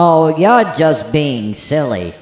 Oh, you're just being silly.